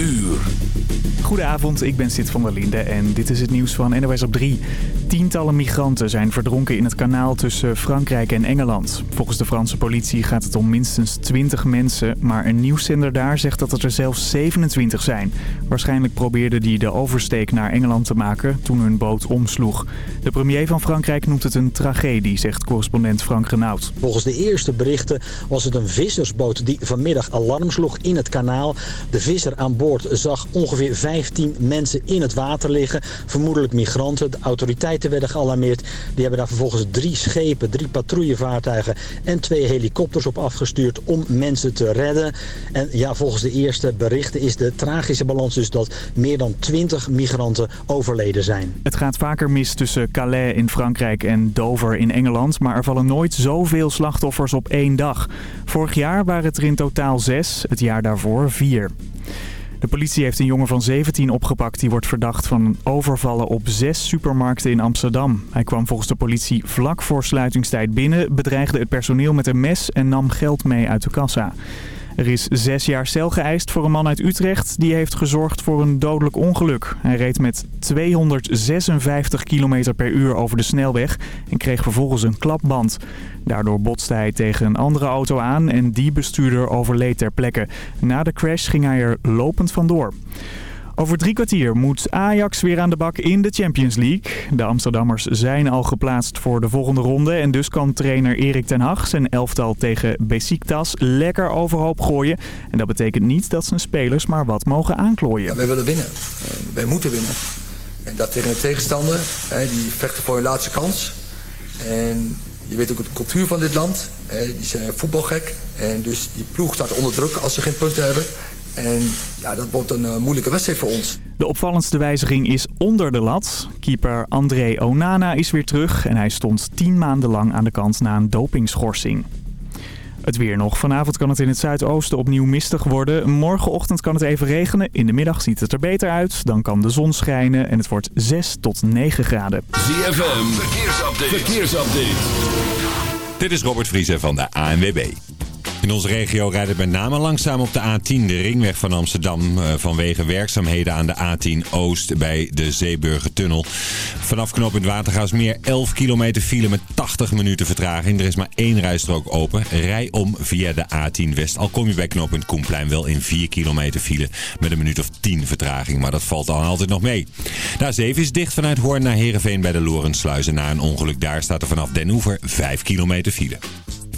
uur. Goedenavond, ik ben Sid van der Linde en dit is het nieuws van NOS op 3. Tientallen migranten zijn verdronken in het kanaal tussen Frankrijk en Engeland. Volgens de Franse politie gaat het om minstens 20 mensen, maar een nieuwszender daar zegt dat het er zelfs 27 zijn. Waarschijnlijk probeerden die de oversteek naar Engeland te maken toen hun boot omsloeg. De premier van Frankrijk noemt het een tragedie, zegt correspondent Frank Renaud. Volgens de eerste berichten was het een vissersboot die vanmiddag alarm sloeg in het kanaal. De visser aan boord zag ongeveer 15 mensen in het water liggen. Vermoedelijk migranten. De autoriteiten werden gealarmeerd. Die hebben daar vervolgens drie schepen, drie patrouillevaartuigen en twee helikopters op afgestuurd om mensen te redden. En ja, volgens de eerste berichten is de tragische balans dus dat meer dan 20 migranten overleden zijn. Het gaat vaker mis tussen Calais in Frankrijk en Dover in Engeland, maar er vallen nooit zoveel slachtoffers op één dag. Vorig jaar waren het er in totaal zes, het jaar daarvoor vier. De politie heeft een jongen van 17 opgepakt die wordt verdacht van overvallen op zes supermarkten in Amsterdam. Hij kwam volgens de politie vlak voor sluitingstijd binnen, bedreigde het personeel met een mes en nam geld mee uit de kassa. Er is zes jaar cel geëist voor een man uit Utrecht. Die heeft gezorgd voor een dodelijk ongeluk. Hij reed met 256 km per uur over de snelweg en kreeg vervolgens een klapband. Daardoor botste hij tegen een andere auto aan en die bestuurder overleed ter plekke. Na de crash ging hij er lopend vandoor. Over drie kwartier moet Ajax weer aan de bak in de Champions League. De Amsterdammers zijn al geplaatst voor de volgende ronde. En dus kan trainer Erik ten Hag zijn elftal tegen Besiktas lekker overhoop gooien. En dat betekent niet dat zijn spelers maar wat mogen aanklooien. Ja, wij willen winnen. wij moeten winnen. En dat tegen een tegenstander. die vechten voor hun laatste kans. En je weet ook de cultuur van dit land. die zijn voetbalgek. En dus die ploeg staat onder druk als ze geen punten hebben. En ja, dat wordt een uh, moeilijke wedstrijd voor ons. De opvallendste wijziging is onder de lat. Keeper André Onana is weer terug en hij stond tien maanden lang aan de kant na een dopingschorsing. Het weer nog. Vanavond kan het in het zuidoosten opnieuw mistig worden. Morgenochtend kan het even regenen. In de middag ziet het er beter uit. Dan kan de zon schijnen en het wordt 6 tot 9 graden. ZFM, verkeersupdate. verkeersupdate. Dit is Robert Vriezen van de ANWB. In onze regio rijdt het met name langzaam op de A10, de ringweg van Amsterdam, eh, vanwege werkzaamheden aan de A10 Oost bij de Zeeburgertunnel. Vanaf knooppunt Watergaasmeer 11 kilometer file met 80 minuten vertraging. Er is maar één rijstrook open. Rij om via de A10 West. Al kom je bij knooppunt Koenplein wel in 4 kilometer file met een minuut of 10 vertraging. Maar dat valt dan altijd nog mee. De A7 is dicht vanuit Hoorn naar Heerenveen bij de Lorensluizen. Na een ongeluk daar staat er vanaf Den Hoever 5 kilometer file.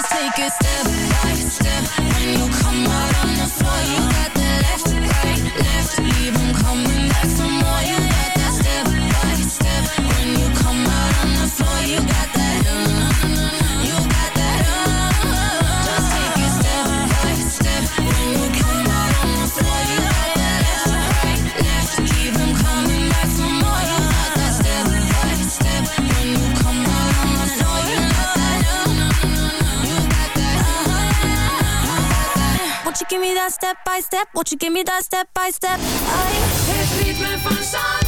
Let's take a step right step. Won't you give me that step by step? I... Het ritme van zand.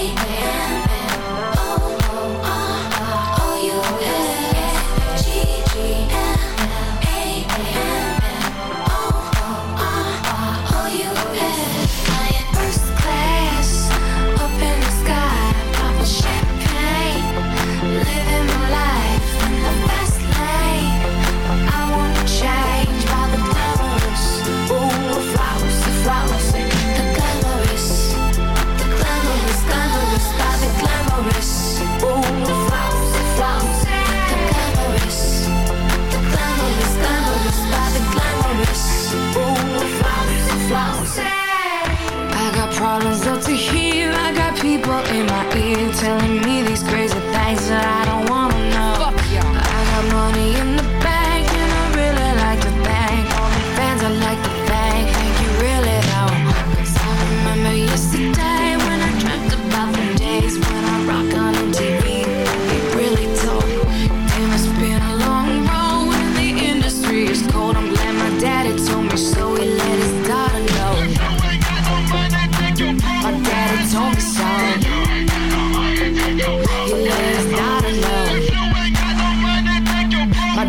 baby. in my ear telling me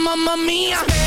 mamma mia.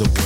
Is a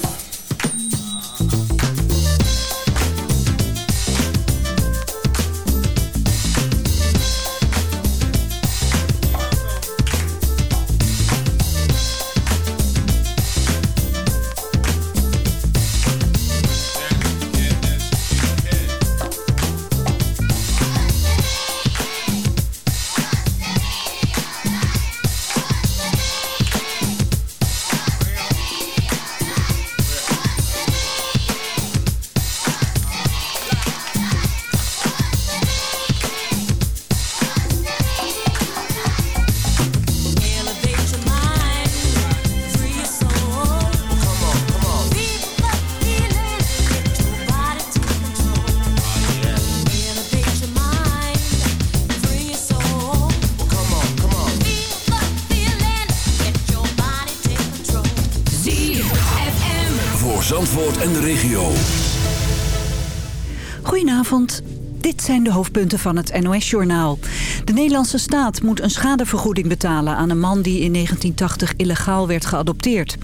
Dit zijn de hoofdpunten van het NOS-journaal. De Nederlandse staat moet een schadevergoeding betalen aan een man die in 1980 illegaal werd geadopteerd.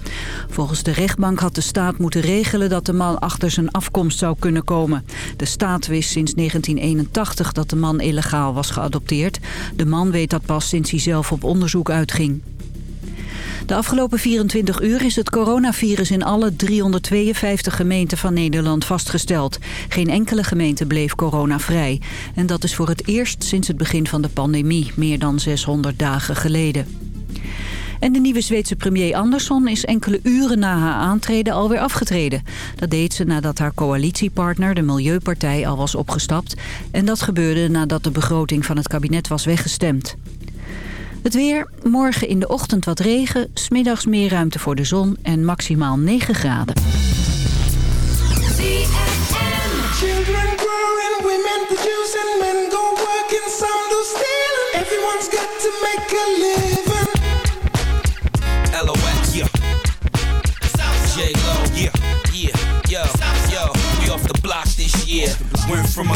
Volgens de rechtbank had de staat moeten regelen dat de man achter zijn afkomst zou kunnen komen. De staat wist sinds 1981 dat de man illegaal was geadopteerd. De man weet dat pas sinds hij zelf op onderzoek uitging. De afgelopen 24 uur is het coronavirus in alle 352 gemeenten van Nederland vastgesteld. Geen enkele gemeente bleef coronavrij. En dat is voor het eerst sinds het begin van de pandemie, meer dan 600 dagen geleden. En de nieuwe Zweedse premier Andersson is enkele uren na haar aantreden alweer afgetreden. Dat deed ze nadat haar coalitiepartner, de Milieupartij, al was opgestapt. En dat gebeurde nadat de begroting van het kabinet was weggestemd. Het weer, morgen in de ochtend wat regen, smiddags meer ruimte voor de zon en maximaal 9 graden.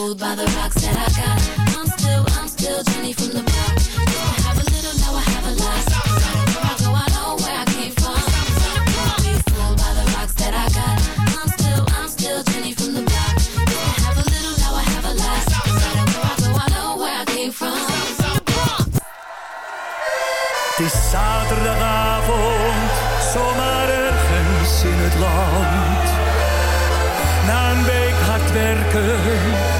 Fooled by the rocks that I got. I'm still, I'm still Jenny from the block. To have a little, now I have a lot. Where I go, I know where I came from. Don't be fooled by the rocks that I got. I'm still, I'm still Jenny from the block. To have a little, now I have a lot. Where I go, I know where I came from. Het is zaterdagavond, zomaar ergens in het land. Na een week hard werken,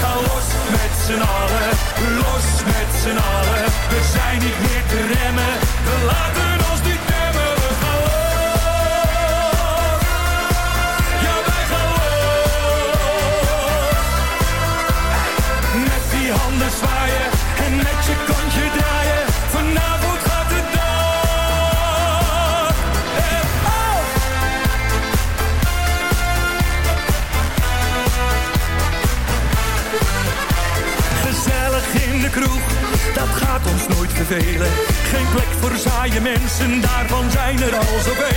Gaan los met z'n allen, los met z'n allen. We zijn niet meer te mensen, daarvan zijn er al zoveel.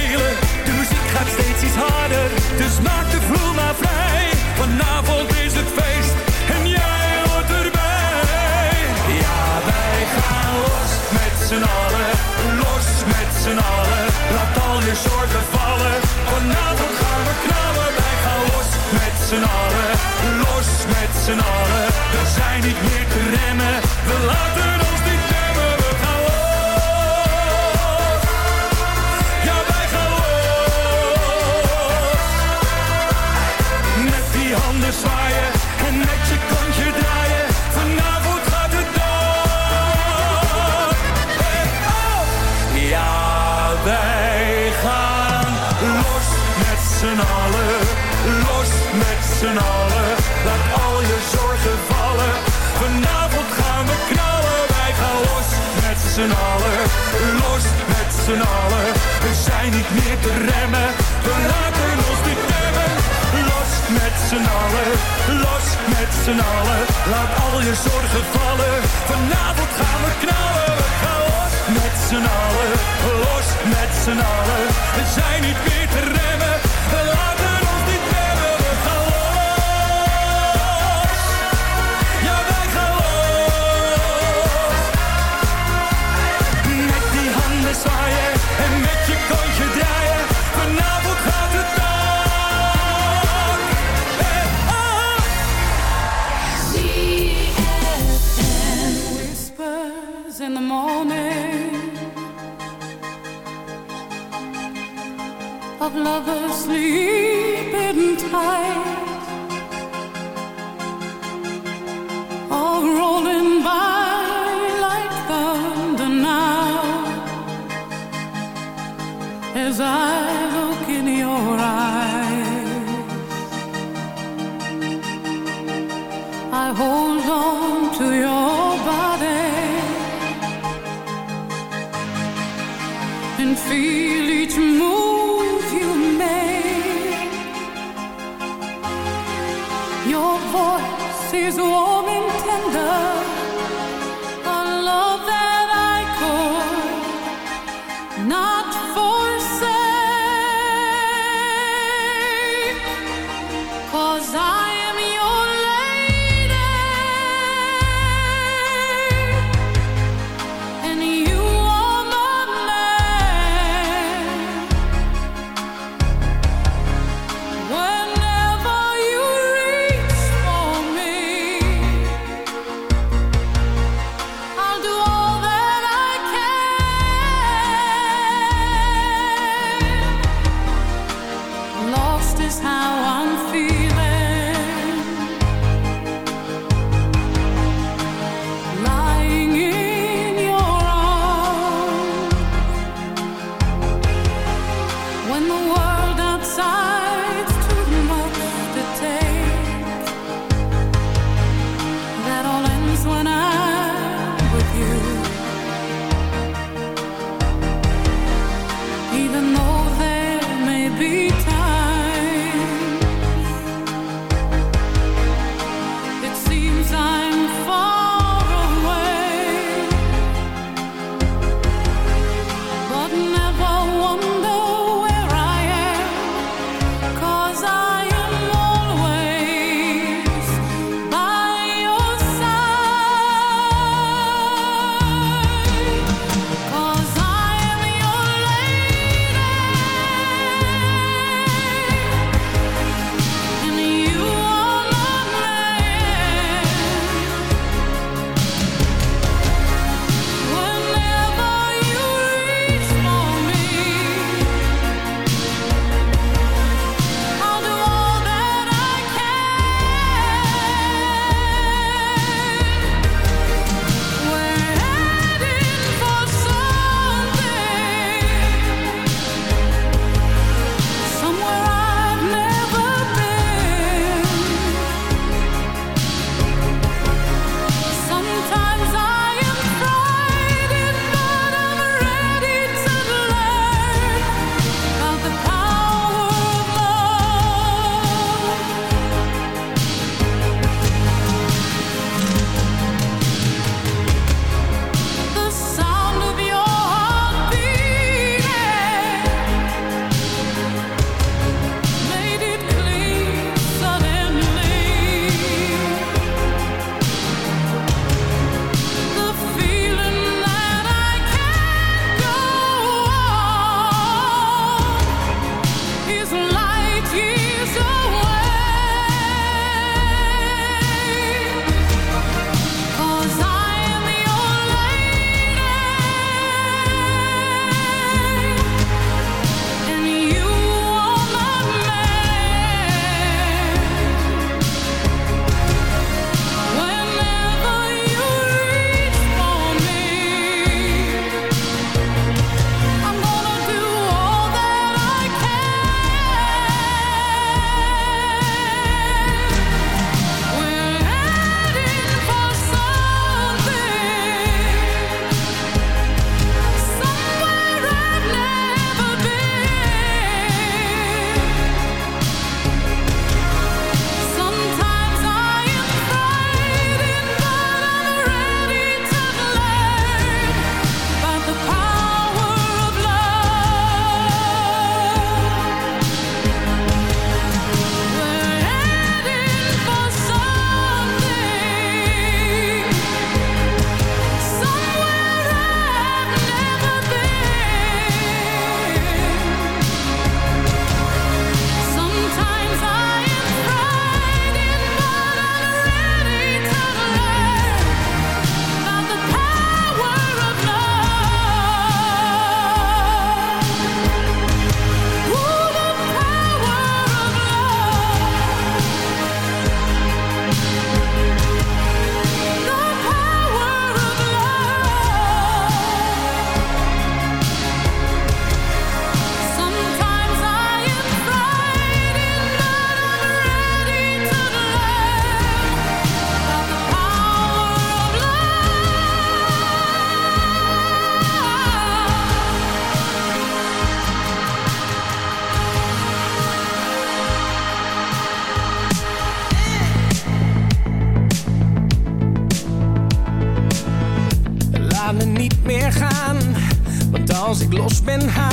Los ben, haal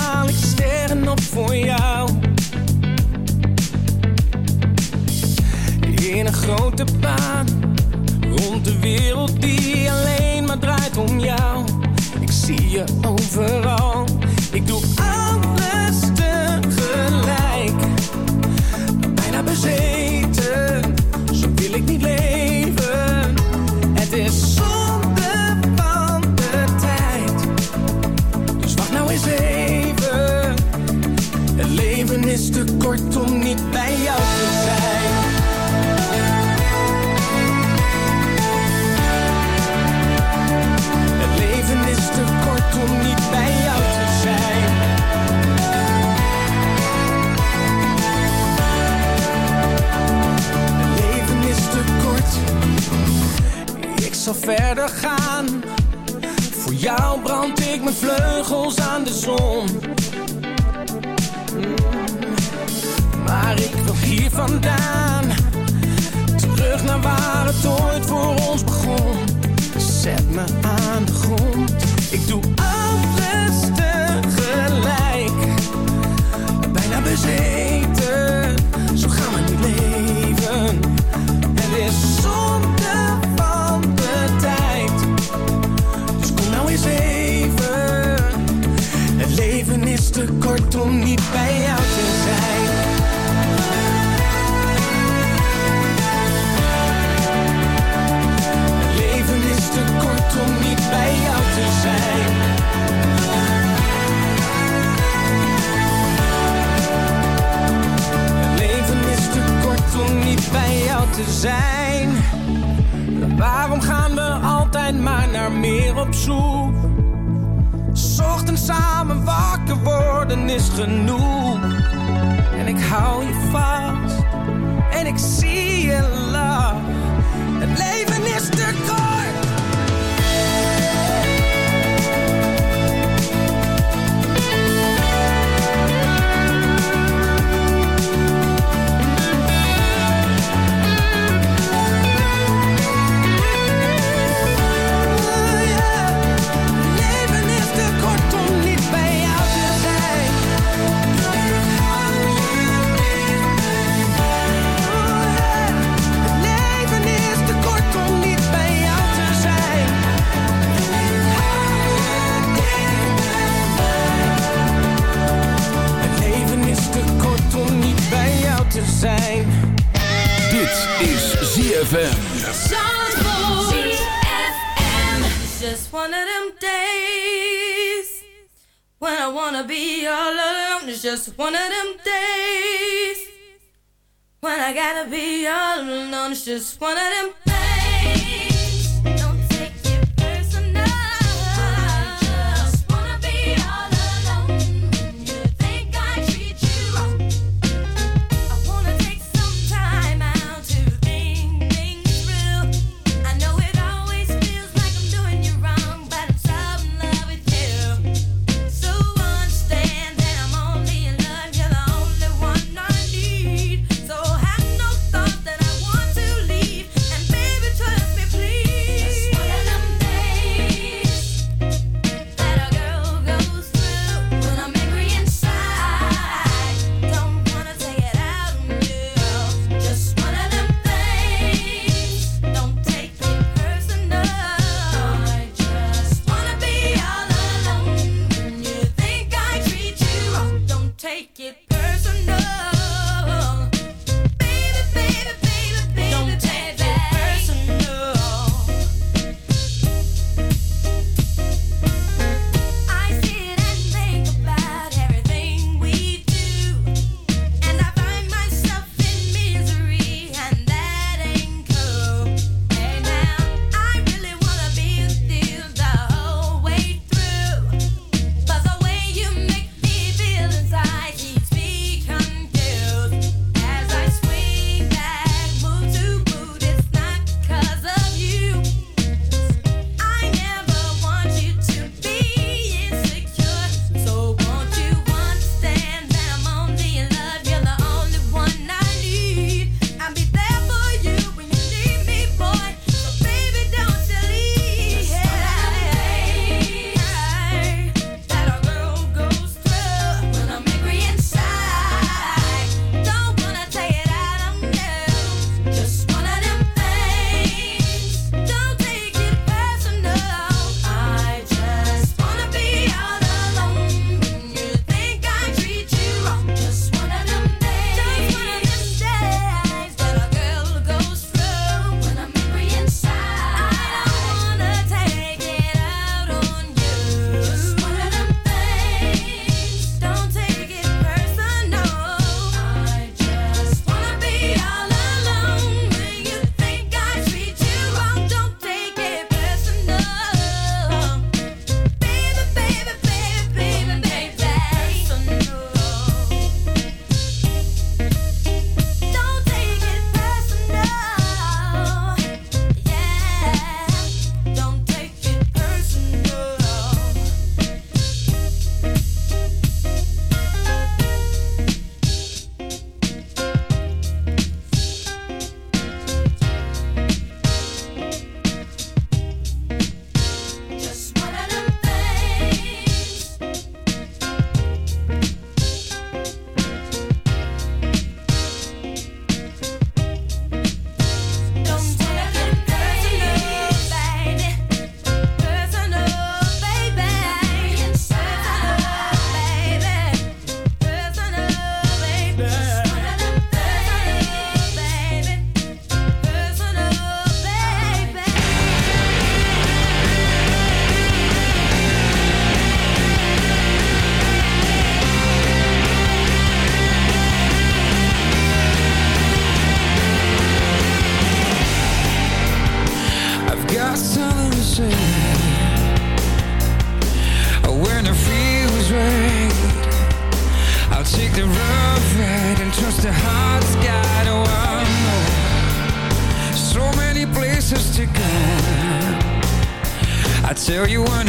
or you weren't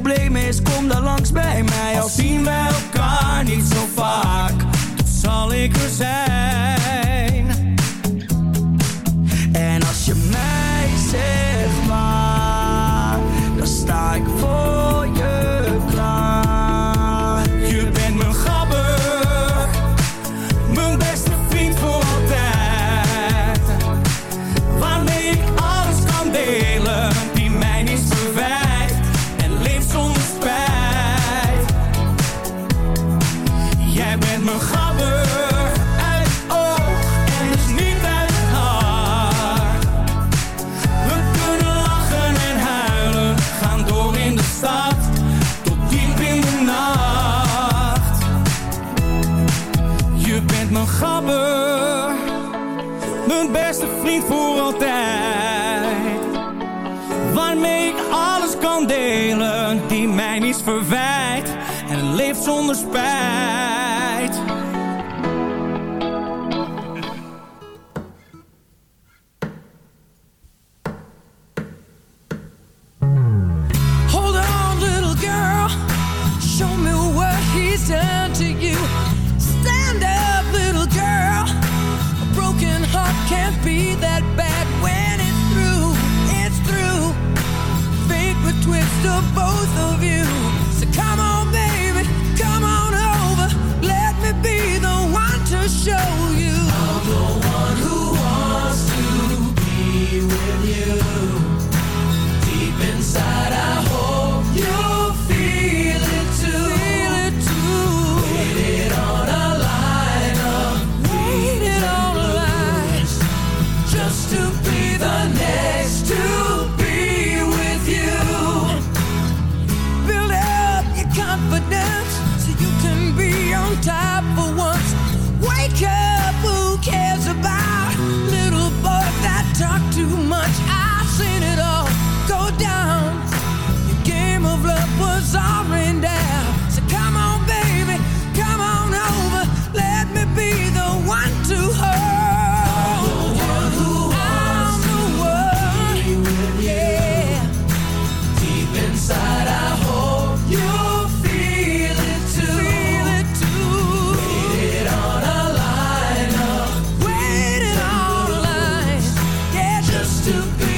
probleem is, kom dan langs bij mij. Al zien wij elkaar niet zo vaak, dan zal ik er zijn. mijn beste vriend voor altijd. Waarmee ik alles kan delen, die mij niet verwijt. En leeft zonder spijt. to be